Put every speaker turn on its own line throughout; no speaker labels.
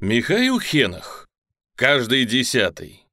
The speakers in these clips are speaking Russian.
Михаил Хенах. Каждый десятый.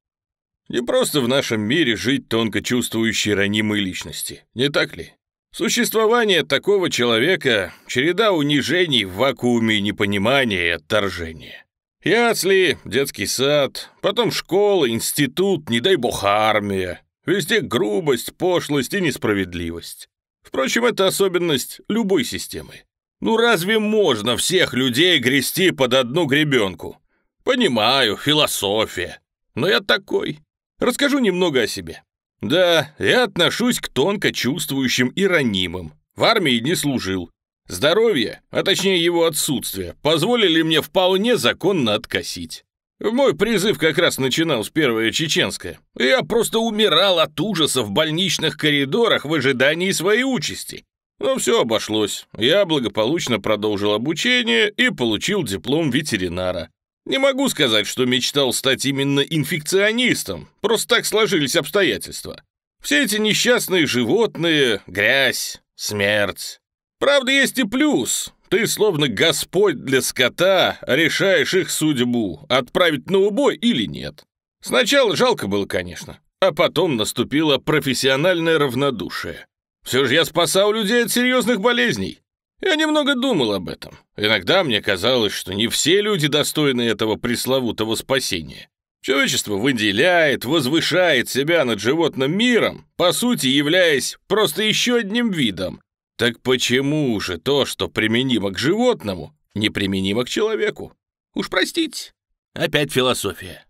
Не просто в нашем мире жить тонко чувствующей ранимой личности, не так ли? Существование такого человека — череда унижений в вакууме непонимания и отторжения. Ясли, детский сад, потом школа, институт, не дай бог армия. Везде грубость, пошлость и несправедливость. Впрочем, это особенность любой системы. Ну разве можно всех людей грести под одну гребенку? Понимаю, философия. Но я такой. Расскажу немного о себе. Да, я отношусь к тонко чувствующим и ранимым. В армии не служил. Здоровье, а точнее его отсутствие, позволили мне вполне законно откосить. Мой призыв как раз начиналась первая чеченская. Я просто умирал от ужаса в больничных коридорах в ожидании своей участи. Но все обошлось. Я благополучно продолжил обучение и получил диплом ветеринара. Не могу сказать, что мечтал стать именно инфекционистом, просто так сложились обстоятельства. Все эти несчастные животные, грязь, смерть. Правда, есть и плюс. Ты, словно Господь для скота, решаешь их судьбу, отправить на убой или нет. Сначала жалко было, конечно, а потом наступило профессиональное равнодушие. Все же я спасал людей от серьезных болезней. Я немного думал об этом. Иногда мне казалось, что не все люди достойны этого пресловутого спасения. Человечество выделяет, возвышает себя над животным миром, по сути являясь просто еще одним видом, так почему же то, что применимо к животному, неприменимо к человеку? Уж простите. Опять философия.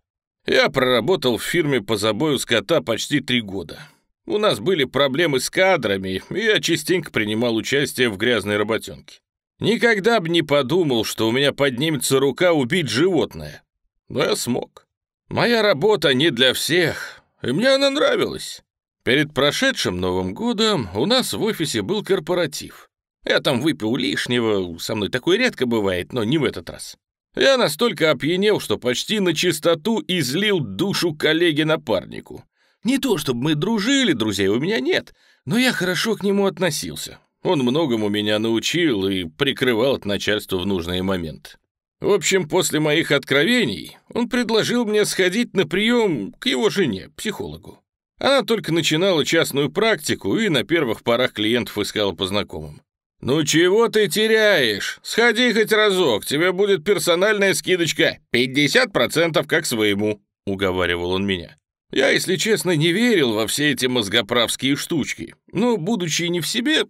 Я проработал в фирме по забою скота почти три года. У нас были проблемы с кадрами, и я частенько принимал участие в грязной работенке. Никогда бы не подумал, что у меня поднимется рука убить животное. Но я смог. Моя работа не для всех, и мне она нравилась. Перед прошедшим Новым годом у нас в офисе был корпоратив. Я там выпил лишнего, со мной такое редко бывает, но не в этот раз. Я настолько опьянел, что почти на чистоту излил душу коллеге-напарнику. Не то чтобы мы дружили, друзей у меня нет, но я хорошо к нему относился. Он многому меня научил и прикрывал от начальства в нужные моменты. В общем, после моих откровений он предложил мне сходить на прием к его жене, психологу. Она только начинала частную практику и на первых порах клиентов искала по знакомым. «Ну чего ты теряешь? Сходи хоть разок, тебе будет персональная скидочка 50% как своему», — уговаривал он меня. Я, если честно, не верил во все эти мозгоправские штучки, но, будучи не в себе,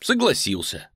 согласился.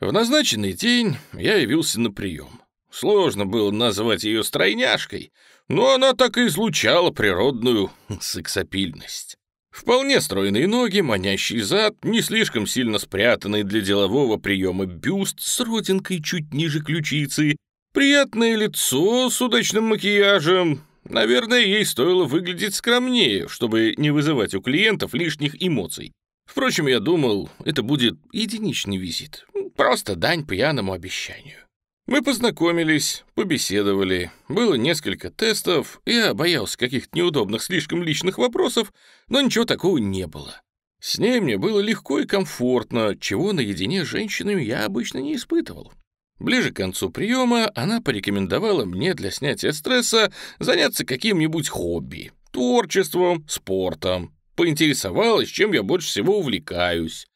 В назначенный день я явился на прием. Сложно было назвать ее стройняшкой — но она так и излучала природную сексапильность. Вполне стройные ноги, манящий зад, не слишком сильно спрятанный для делового приема бюст с родинкой чуть ниже ключицы, приятное лицо с удачным макияжем. Наверное, ей стоило выглядеть скромнее, чтобы не вызывать у клиентов лишних эмоций. Впрочем, я думал, это будет единичный визит, просто дань пьяному обещанию. Мы познакомились, побеседовали, было несколько тестов, я боялся каких-то неудобных, слишком личных вопросов, но ничего такого не было. С ней мне было легко и комфортно, чего наедине с женщинами я обычно не испытывал. Ближе к концу приема она порекомендовала мне для снятия стресса заняться каким-нибудь хобби, творчеством, спортом. Поинтересовалась, чем я больше всего увлекаюсь.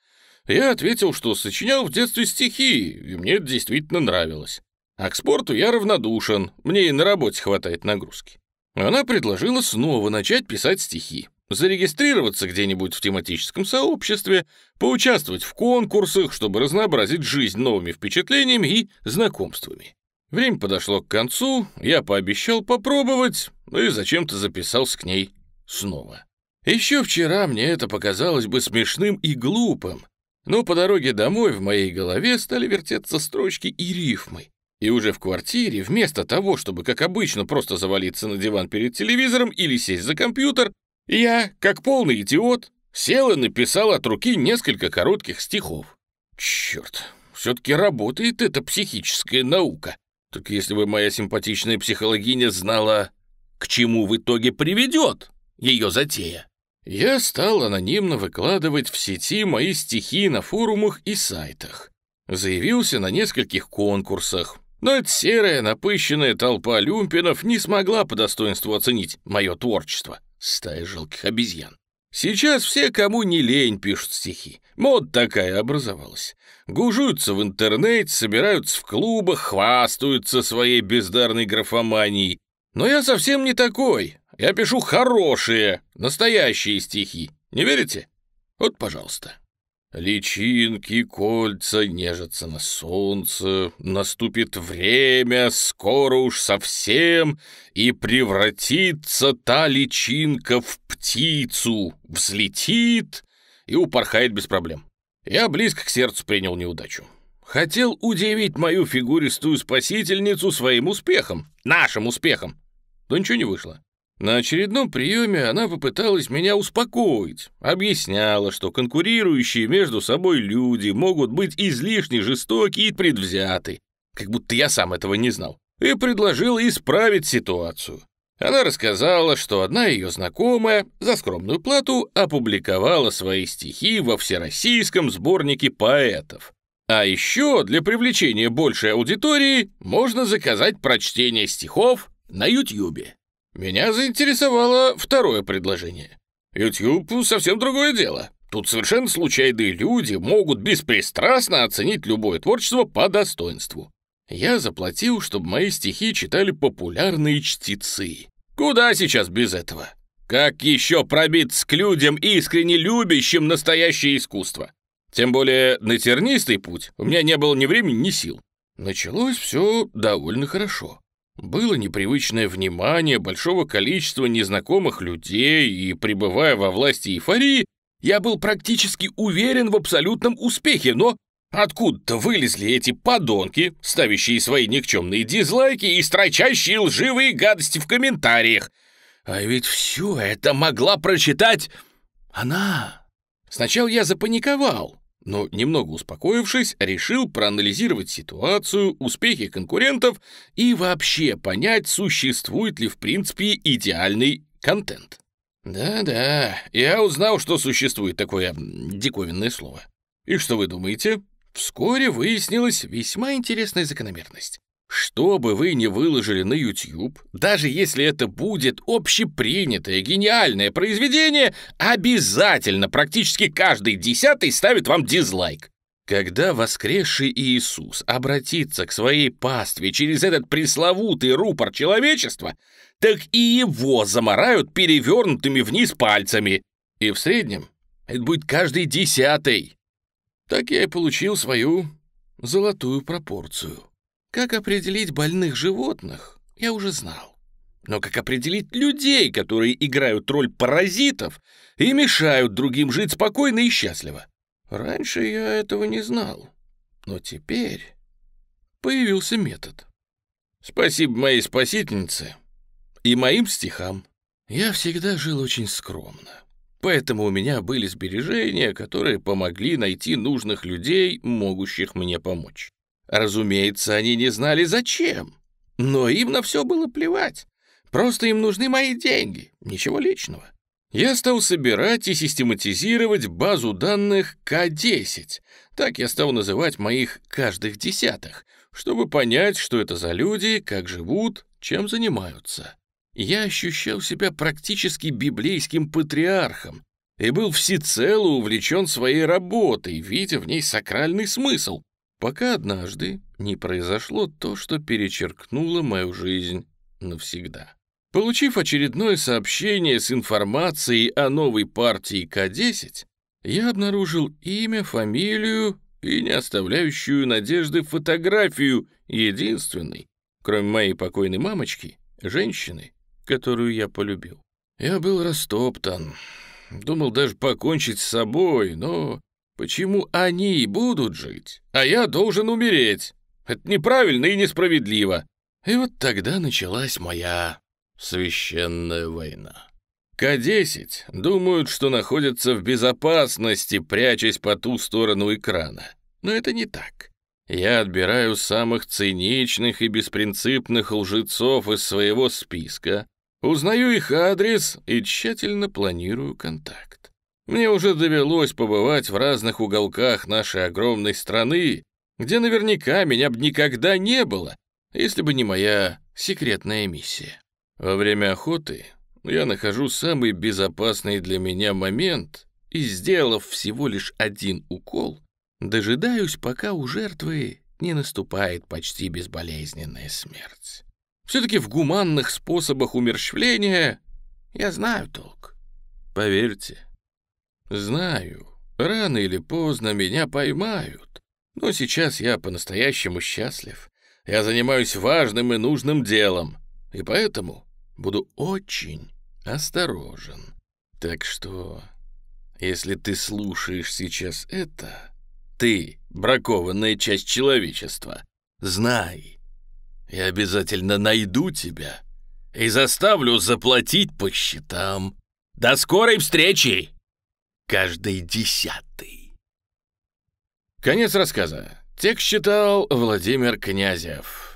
Я ответил, что сочинял в детстве стихи, и мне это действительно нравилось. А к спорту я равнодушен, мне и на работе хватает нагрузки. Она предложила снова начать писать стихи, зарегистрироваться где-нибудь в тематическом сообществе, поучаствовать в конкурсах, чтобы разнообразить жизнь новыми впечатлениями и знакомствами. Время подошло к концу, я пообещал попробовать, ну и зачем-то записался к ней снова. Еще вчера мне это показалось бы смешным и глупым, но по дороге домой в моей голове стали вертеться строчки и рифмы. И уже в квартире, вместо того, чтобы, как обычно, просто завалиться на диван перед телевизором или сесть за компьютер, я, как полный идиот, сел и написал от руки несколько коротких стихов. Черт, все-таки работает эта психическая наука. Только если бы моя симпатичная психологиня знала, к чему в итоге приведет ее затея. Я стал анонимно выкладывать в сети мои стихи на форумах и сайтах. Заявился на нескольких конкурсах. Но эта серая, напыщенная толпа люмпинов не смогла по достоинству оценить мое творчество. Стая жалких обезьян. Сейчас все, кому не лень, пишут стихи. Мод такая образовалась. Гужуются в интернете, собираются в клубах, хвастаются своей бездарной графоманией. Но я совсем не такой. Я пишу хорошие, настоящие стихи. Не верите? Вот, пожалуйста. Личинки, кольца нежатся на солнце, наступит время, скоро уж совсем, и превратится та личинка в птицу, взлетит и упорхает без проблем. Я близко к сердцу принял неудачу. Хотел удивить мою фигуристую спасительницу своим успехом, нашим успехом, но ничего не вышло. На очередном приеме она попыталась меня успокоить, объясняла, что конкурирующие между собой люди могут быть излишне жестоки и предвзяты, как будто я сам этого не знал, и предложила исправить ситуацию. Она рассказала, что одна ее знакомая за скромную плату опубликовала свои стихи во всероссийском сборнике поэтов. А еще для привлечения большей аудитории можно заказать прочтение стихов на Ютьюбе. Меня заинтересовало второе предложение. YouTube совсем другое дело. Тут совершенно случайные люди могут беспристрастно оценить любое творчество по достоинству. Я заплатил, чтобы мои стихи читали популярные чтецы. Куда сейчас без этого? Как еще пробиться к людям, искренне любящим настоящее искусство? Тем более на тернистый путь у меня не было ни времени, ни сил. Началось все довольно хорошо. Было непривычное внимание большого количества незнакомых людей, и, пребывая во власти эйфории, я был практически уверен в абсолютном успехе, но откуда-то вылезли эти подонки, ставящие свои никчемные дизлайки и строчащие лживые гадости в комментариях. А ведь все это могла прочитать она. Сначала я запаниковал, но, немного успокоившись, решил проанализировать ситуацию, успехи конкурентов и вообще понять, существует ли в принципе идеальный контент. Да-да, я узнал, что существует такое диковинное слово. И что вы думаете? Вскоре выяснилась весьма интересная закономерность. Что бы вы ни выложили на YouTube, даже если это будет общепринятое гениальное произведение, обязательно практически каждый десятый ставит вам дизлайк. Когда воскресший Иисус обратится к своей пастве через этот пресловутый рупор человечества, так и его заморают перевернутыми вниз пальцами. И в среднем это будет каждый десятый. Так я и получил свою золотую пропорцию. Как определить больных животных, я уже знал. Но как определить людей, которые играют роль паразитов и мешают другим жить спокойно и счастливо? Раньше я этого не знал, но теперь появился метод. Спасибо моей спасительнице и моим стихам. Я всегда жил очень скромно, поэтому у меня были сбережения, которые помогли найти нужных людей, могущих мне помочь. Разумеется, они не знали зачем, но им на все было плевать. Просто им нужны мои деньги, ничего личного. Я стал собирать и систематизировать базу данных К-10. Так я стал называть моих каждых десятых, чтобы понять, что это за люди, как живут, чем занимаются. Я ощущал себя практически библейским патриархом и был всецело увлечен своей работой, видя в ней сакральный смысл, пока однажды не произошло то, что перечеркнуло мою жизнь навсегда. Получив очередное сообщение с информацией о новой партии К-10, я обнаружил имя, фамилию и не оставляющую надежды фотографию единственной, кроме моей покойной мамочки, женщины, которую я полюбил. Я был растоптан, думал даже покончить с собой, но Почему они будут жить, а я должен умереть? Это неправильно и несправедливо. И вот тогда началась моя священная война. К-10 думают, что находятся в безопасности, прячась по ту сторону экрана. Но это не так. Я отбираю самых циничных и беспринципных лжецов из своего списка, узнаю их адрес и тщательно планирую контакт. Мне уже довелось побывать в разных уголках нашей огромной страны, где наверняка меня бы никогда не было, если бы не моя секретная миссия. Во время охоты я нахожу самый безопасный для меня момент и, сделав всего лишь один укол, дожидаюсь, пока у жертвы не наступает почти безболезненная смерть. Все-таки в гуманных способах умерщвления я знаю толк. Поверьте, знаю, рано или поздно меня поймают, но сейчас я по-настоящему счастлив. Я занимаюсь важным и нужным делом, и поэтому буду очень осторожен. Так что, если ты слушаешь сейчас это, ты, бракованная часть человечества, знай, я обязательно найду тебя и заставлю заплатить по счетам. До скорой встречи! Каждый десятый. Конец рассказа. Текст читал Владимир Князев.